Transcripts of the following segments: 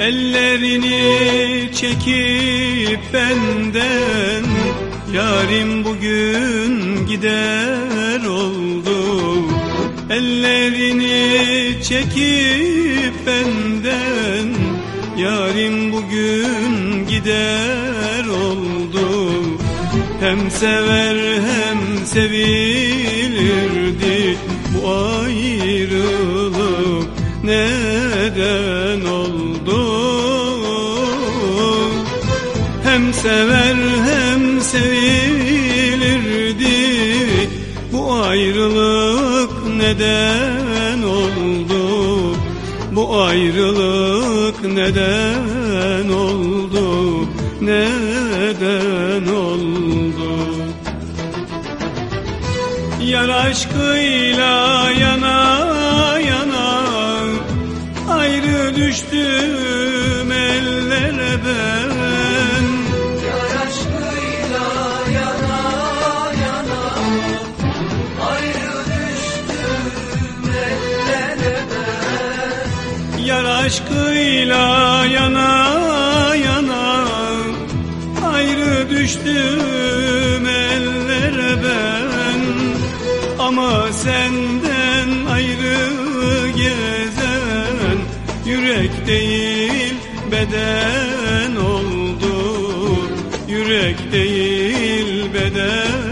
Ellerini çekip benden Yarim bugün gider oldu. Ellerini çekip benden Yarim bugün gider oldu. Hem sever hem sevilirdi Bu ayrılık. Neden oldu Hem sever hem sevilirdi. Bu ayrılık neden oldu? Bu ayrılık neden oldu? Neden oldu? Yar aşkıyla yana yana Ayrı düştüm ellere ben aşkıyla yana yana Ayrı düştüm ellere ben Ama senden ayrı gezen Yürek değil beden oldu Yürek değil beden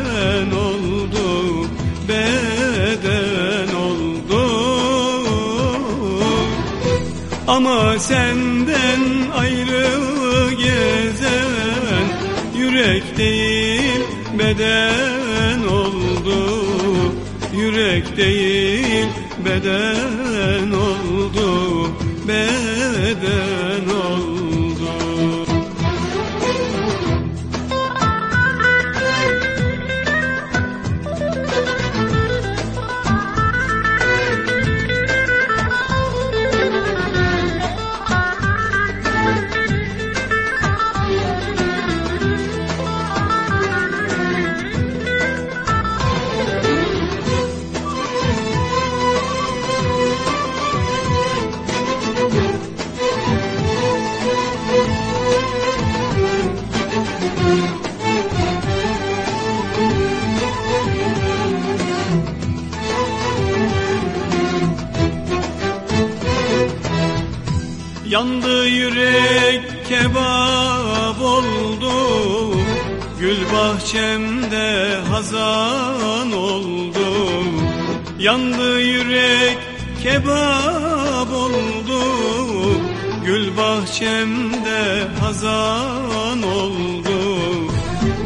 ama senden ayrı gezen Yürek değil beden oldu. Yürek değil beden oldu. Beden Yandı yürek kebap oldu. Gül bahçemde hazan oldu. Yandı yürek kebap oldu. Gül bahçemde hazan oldu.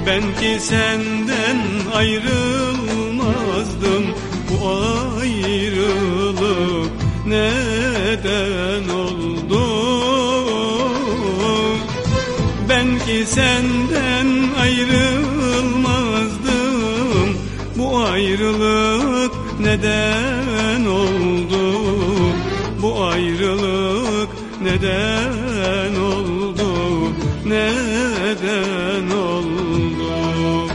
Ben ki senden ayrılmazdım. Bu ayrılık neden oldu Ben senden ayrılmazdım. Bu ayrılık neden oldu? Bu ayrılık neden oldu? Neden oldu?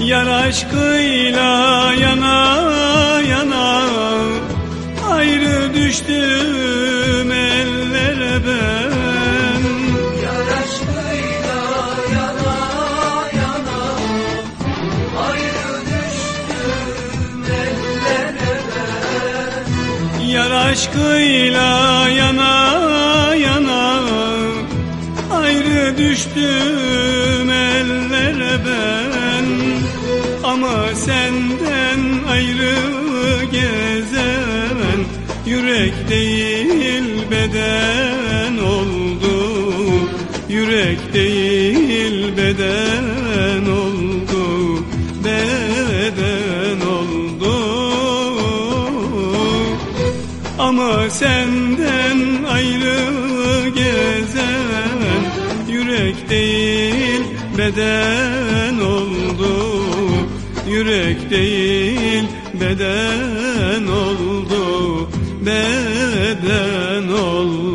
Yar aşkıyla yana yana Ayrı düştüm ellere ben aşkıyla yana yana. Ayrı düştüm ellere ben. Ama senden ayrı gezen Yürek değil beden oldu. Yürek değil beden senden ayrı gezen Yürek değil beden oldu. Yürek değil beden oldu. Beden oldu